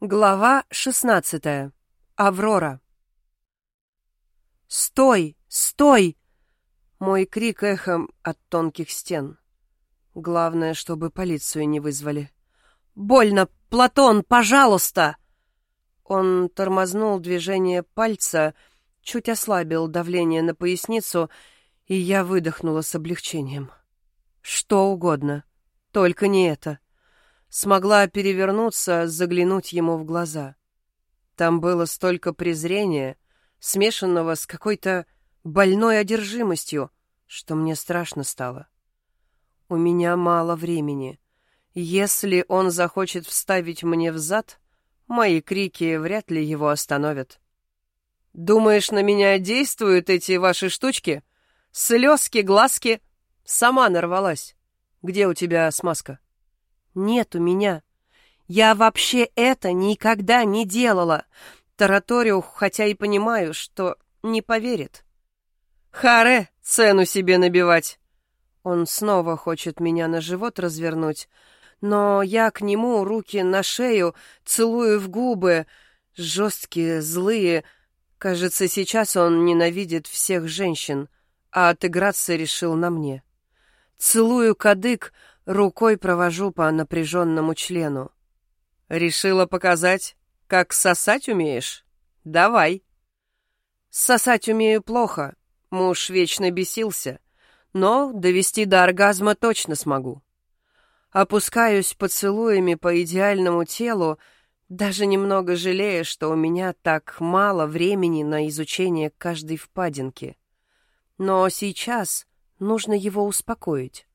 Глава шестнадцатая. Аврора. «Стой! Стой!» Мой крик эхом от тонких стен. Главное, чтобы полицию не вызвали. «Больно! Платон, пожалуйста!» Он тормознул движение пальца, чуть ослабил давление на поясницу, и я выдохнула с облегчением. Что угодно, только не это смогла перевернуться, заглянуть ему в глаза. Там было столько презрения, смешанного с какой-то больной одержимостью, что мне страшно стало. У меня мало времени. Если он захочет вставить мне в зад, мои крики вряд ли его остановят. «Думаешь, на меня действуют эти ваши штучки? Слезки, глазки?» Сама нарвалась. Где у тебя смазка? Нет у меня. Я вообще это никогда не делала. Тараторию, хотя и понимаю, что не поверит. Харе, цену себе набивать. Он снова хочет меня на живот развернуть, но я к нему руки на шею, целую в губы, жесткие, злые. Кажется, сейчас он ненавидит всех женщин, а отыграться решил на мне. Целую кадык, Рукой провожу по напряженному члену. Решила показать, как сосать умеешь? Давай. Сосать умею плохо. Муж вечно бесился. Но довести до оргазма точно смогу. Опускаюсь поцелуями по идеальному телу, даже немного жалея, что у меня так мало времени на изучение каждой впадинки. Но сейчас нужно его успокоить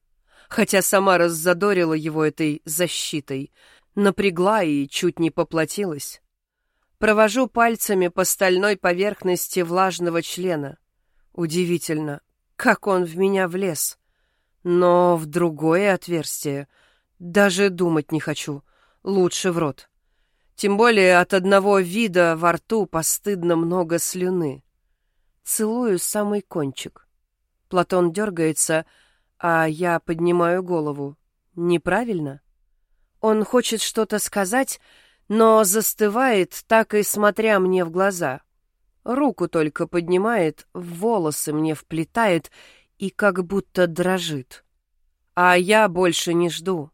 хотя сама раззадорила его этой защитой, напрягла и чуть не поплатилась. Провожу пальцами по стальной поверхности влажного члена. Удивительно, как он в меня влез. Но в другое отверстие даже думать не хочу, лучше в рот. Тем более от одного вида во рту постыдно много слюны. Целую самый кончик. Платон дергается, а я поднимаю голову. Неправильно? Он хочет что-то сказать, но застывает, так и смотря мне в глаза. Руку только поднимает, волосы мне вплетает и как будто дрожит. А я больше не жду.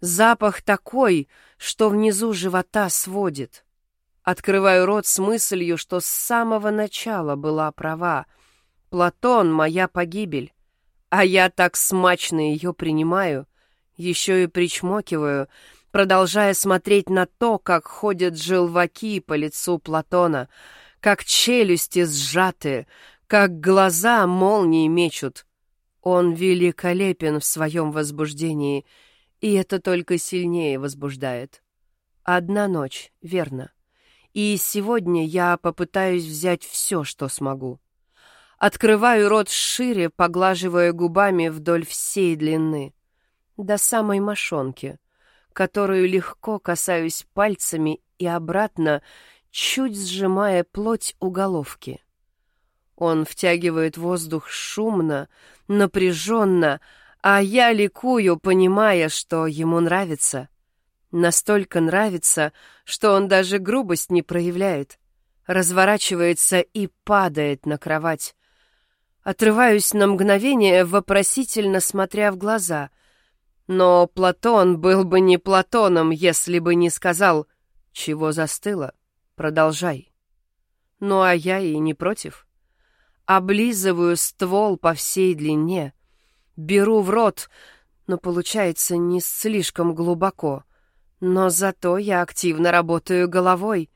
Запах такой, что внизу живота сводит. Открываю рот с мыслью, что с самого начала была права. Платон — моя погибель. А я так смачно ее принимаю, еще и причмокиваю, продолжая смотреть на то, как ходят желваки по лицу Платона, как челюсти сжаты, как глаза молнии мечут. Он великолепен в своем возбуждении, и это только сильнее возбуждает. Одна ночь, верно. И сегодня я попытаюсь взять все, что смогу. Открываю рот шире, поглаживая губами вдоль всей длины, до самой мошонки, которую легко касаюсь пальцами и обратно, чуть сжимая плоть у головки. Он втягивает воздух шумно, напряженно, а я ликую, понимая, что ему нравится. Настолько нравится, что он даже грубость не проявляет. Разворачивается и падает на кровать, Отрываюсь на мгновение, вопросительно смотря в глаза. Но Платон был бы не Платоном, если бы не сказал «Чего застыло? Продолжай». Ну а я и не против. Облизываю ствол по всей длине, беру в рот, но получается не слишком глубоко. Но зато я активно работаю головой,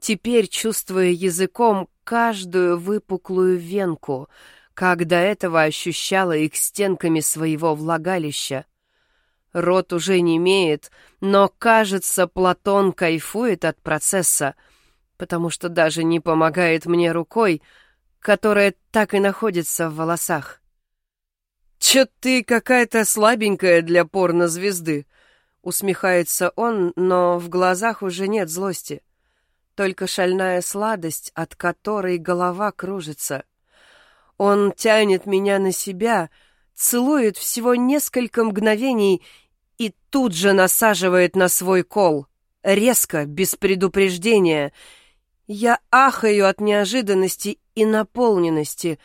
теперь чувствуя языком каждую выпуклую венку — как до этого ощущала их стенками своего влагалища. Рот уже не имеет, но, кажется, Платон кайфует от процесса, потому что даже не помогает мне рукой, которая так и находится в волосах. «Чё ты какая-то слабенькая для порнозвезды?» Усмехается он, но в глазах уже нет злости. Только шальная сладость, от которой голова кружится. Он тянет меня на себя, целует всего несколько мгновений и тут же насаживает на свой кол. резко, без предупреждения. Я ахаю от неожиданности и наполненности,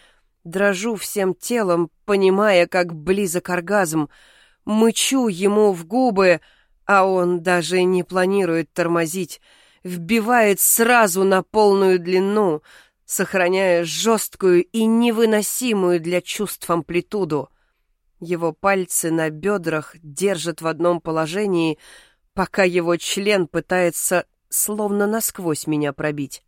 дрожу всем телом, понимая, как близок оргазм, мычу ему в губы, а он даже не планирует тормозить, вбивает сразу на полную длину, сохраняя жесткую и невыносимую для чувств амплитуду. Его пальцы на бедрах держат в одном положении, пока его член пытается словно насквозь меня пробить.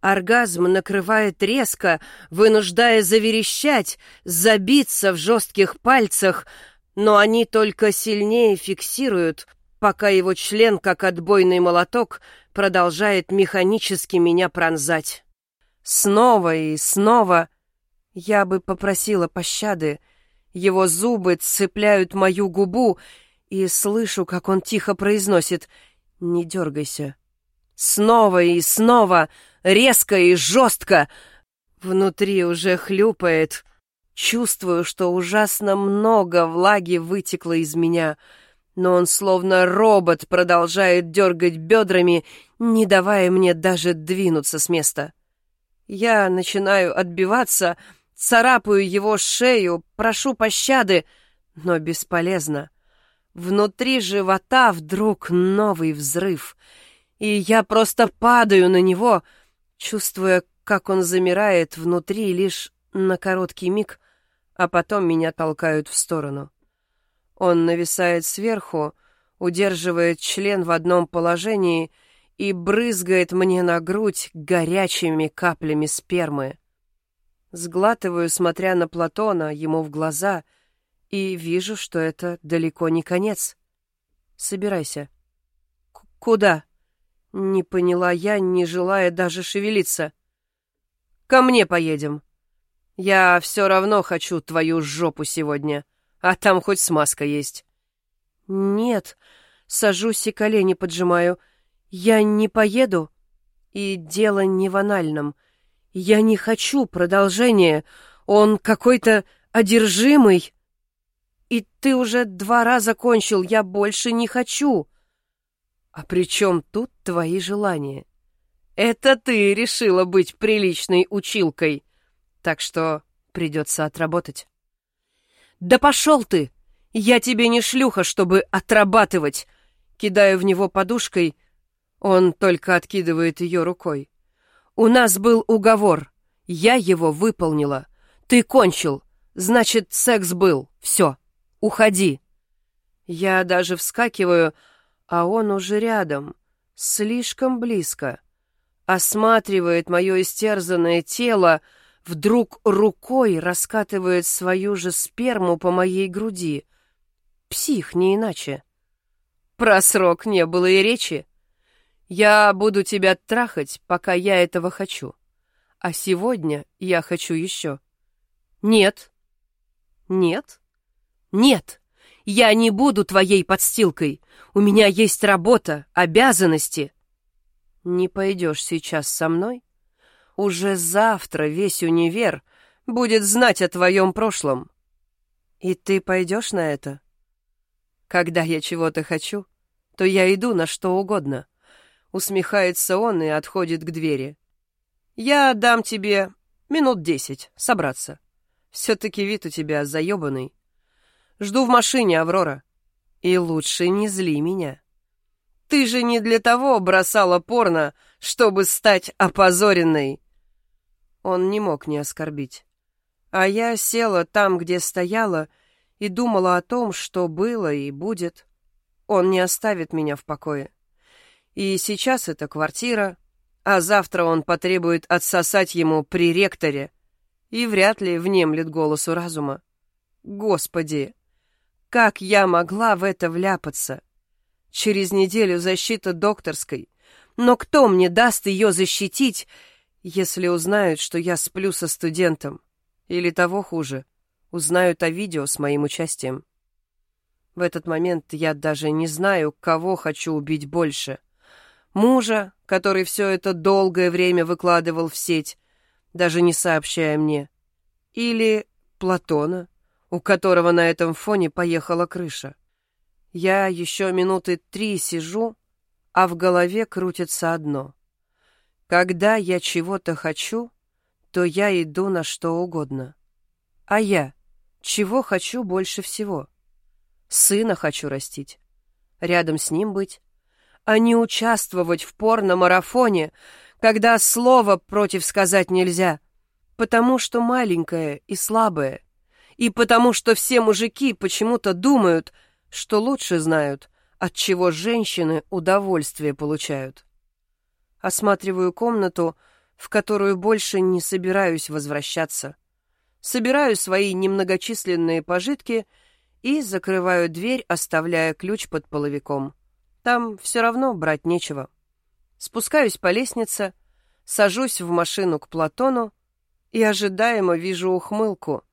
Оргазм накрывает резко, вынуждая заверещать, забиться в жестких пальцах, но они только сильнее фиксируют, пока его член, как отбойный молоток, продолжает механически меня пронзать. Снова и снова я бы попросила пощады. Его зубы цепляют мою губу, и слышу, как он тихо произносит «Не дергайся». Снова и снова, резко и жестко. Внутри уже хлюпает. Чувствую, что ужасно много влаги вытекло из меня, но он словно робот продолжает дергать бедрами, не давая мне даже двинуться с места. Я начинаю отбиваться, царапаю его шею, прошу пощады, но бесполезно. Внутри живота вдруг новый взрыв, и я просто падаю на него, чувствуя, как он замирает внутри лишь на короткий миг, а потом меня толкают в сторону. Он нависает сверху, удерживает член в одном положении и брызгает мне на грудь горячими каплями спермы. Сглатываю, смотря на Платона, ему в глаза — и вижу, что это далеко не конец. Собирайся. К куда? Не поняла я, не желая даже шевелиться. Ко мне поедем. Я все равно хочу твою жопу сегодня, а там хоть смазка есть. Нет, сажусь и колени поджимаю. Я не поеду. И дело не в анальном. Я не хочу продолжения. Он какой-то одержимый. И ты уже два раза кончил, я больше не хочу. А при чем тут твои желания? Это ты решила быть приличной училкой, так что придется отработать. Да пошел ты! Я тебе не шлюха, чтобы отрабатывать. Кидаю в него подушкой, он только откидывает ее рукой. У нас был уговор, я его выполнила. Ты кончил, значит, секс был, все. Уходи!» Я даже вскакиваю, а он уже рядом, слишком близко. Осматривает мое истерзанное тело, вдруг рукой раскатывает свою же сперму по моей груди. Псих, не иначе. Про срок не было и речи. Я буду тебя трахать, пока я этого хочу. А сегодня я хочу еще. Нет. Нет. «Нет, я не буду твоей подстилкой. У меня есть работа, обязанности». «Не пойдешь сейчас со мной? Уже завтра весь универ будет знать о твоем прошлом. И ты пойдешь на это? Когда я чего-то хочу, то я иду на что угодно». Усмехается он и отходит к двери. «Я дам тебе минут десять собраться. Все-таки вид у тебя заебанный. Жду в машине, Аврора. И лучше не зли меня. Ты же не для того бросала порно, чтобы стать опозоренной. Он не мог не оскорбить. А я села там, где стояла, и думала о том, что было и будет. Он не оставит меня в покое. И сейчас это квартира, а завтра он потребует отсосать ему при ректоре и вряд ли внемлет голосу разума. Господи, как я могла в это вляпаться? Через неделю защита докторской. Но кто мне даст ее защитить, если узнают, что я сплю со студентом? Или того хуже, узнают о видео с моим участием? В этот момент я даже не знаю, кого хочу убить больше. Мужа, который все это долгое время выкладывал в сеть, даже не сообщая мне. Или Платона, у которого на этом фоне поехала крыша. Я еще минуты три сижу, а в голове крутится одно. Когда я чего-то хочу, то я иду на что угодно. А я чего хочу больше всего? Сына хочу растить, рядом с ним быть, а не участвовать в порно-марафоне, когда слова против сказать нельзя, потому что маленькая и слабая, и потому что все мужики почему-то думают, что лучше знают, от чего женщины удовольствие получают. Осматриваю комнату, в которую больше не собираюсь возвращаться. Собираю свои немногочисленные пожитки и закрываю дверь, оставляя ключ под половиком. Там все равно брать нечего. Спускаюсь по лестнице, сажусь в машину к Платону и ожидаемо вижу ухмылку.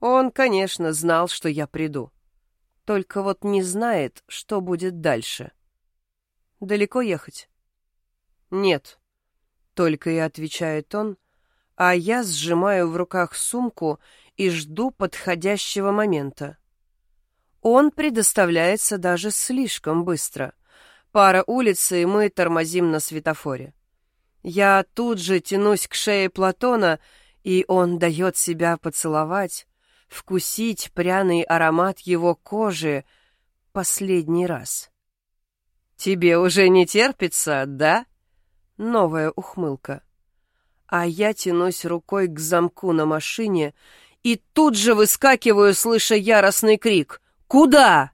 Он, конечно, знал, что я приду. Только вот не знает, что будет дальше. Далеко ехать? Нет. Только и отвечает он, а я сжимаю в руках сумку и жду подходящего момента. Он предоставляется даже слишком быстро — Пара улицы, и мы тормозим на светофоре. Я тут же тянусь к шее Платона, и он дает себя поцеловать, вкусить пряный аромат его кожи последний раз. «Тебе уже не терпится, да?» Новая ухмылка. А я тянусь рукой к замку на машине и тут же выскакиваю, слыша яростный крик. «Куда?»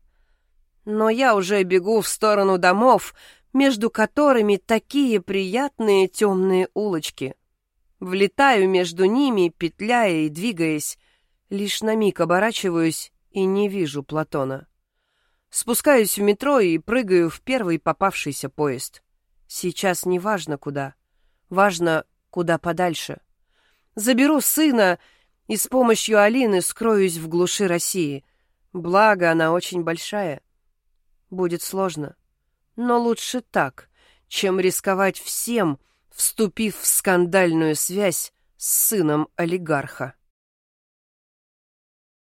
Но я уже бегу в сторону домов, между которыми такие приятные темные улочки. Влетаю между ними, петляя и двигаясь, лишь на миг оборачиваюсь и не вижу Платона. Спускаюсь в метро и прыгаю в первый попавшийся поезд. Сейчас не важно куда, важно куда подальше. Заберу сына и с помощью Алины скроюсь в глуши России. Благо, она очень большая. Будет сложно. Но лучше так, чем рисковать всем, вступив в скандальную связь с сыном олигарха.